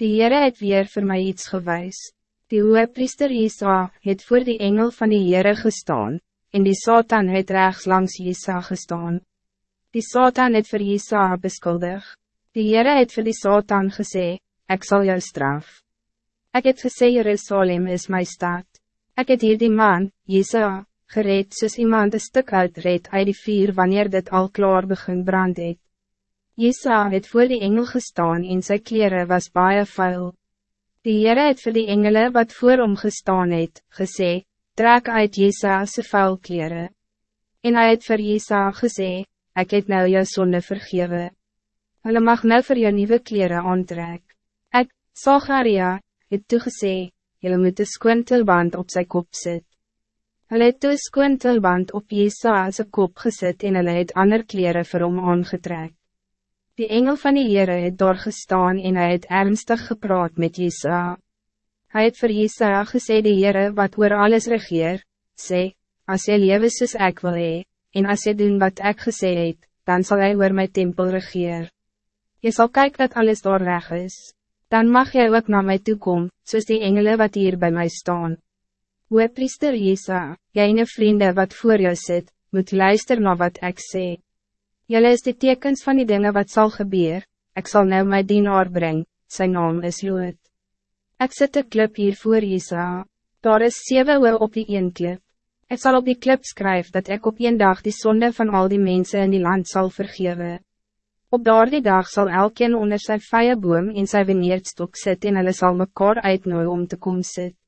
Die Heere het weer voor mij iets gewijs. Die priester Isa het voor die engel van die Heere gestaan, en die Satan het rechts langs Isa gestaan. Die Satan het voor Isa beskuldig. Die Heere het voor die Satan gesê, ik zal jou straf. Ik het gesê Jerusalem is mijn stad. Ik het hier die man, Isa, gereed soos iemand een stuk uitreed uit die vier wanneer dit al klaar begin brand het. Jesa het voor die engel gestaan en zijn kleren was baie vuil. Die Heere het vir die engele wat voor hom gestaan het, gesê, trek uit Jesa se vuil kleren. En hij het vir Jesa gesê, ek het nou jou sonde vergewe. Hulle mag nou vir jou nieuwe kleren aantrek. Ek, Sagaria, het toegesê, julle moet een skoontelband op zijn kop sit. Hulle het toe skoontelband op Jesa se kop gezet en hulle het ander kleren vir hom aangetrek. Die engel van die Heere het doorgestaan en hij het ernstig gepraat met Jesa. Hij het voor Jesa gesê die Heere wat oor alles regeer, sê, as jy lewe soos ek wil hee, en as jy doen wat ek gesê het, dan zal hij oor my tempel regeer. Je zal kijken dat alles door reg is, dan mag jy ook naar mij toe kom, soos die engele wat hier bij mij staan. Oe priester Jesa, jy en vrienden wat voor jou zit, moet luister naar wat ik zeg. Jelle is de tekens van die dingen wat zal gebeuren. Ik zal nou mijn dienaar brengen, zijn naam is Jood. Ik zet de club hier voor Isa. Daar is zeven oor op die een club. Ik zal op die club schrijven dat ik op een dag die zonde van al die mensen in die land zal vergeven. Op daar die dag zal elkeen onder zijn vijeboom in zijn veneerdstok zitten en hulle zal mekaar uitnooien om te komen zitten.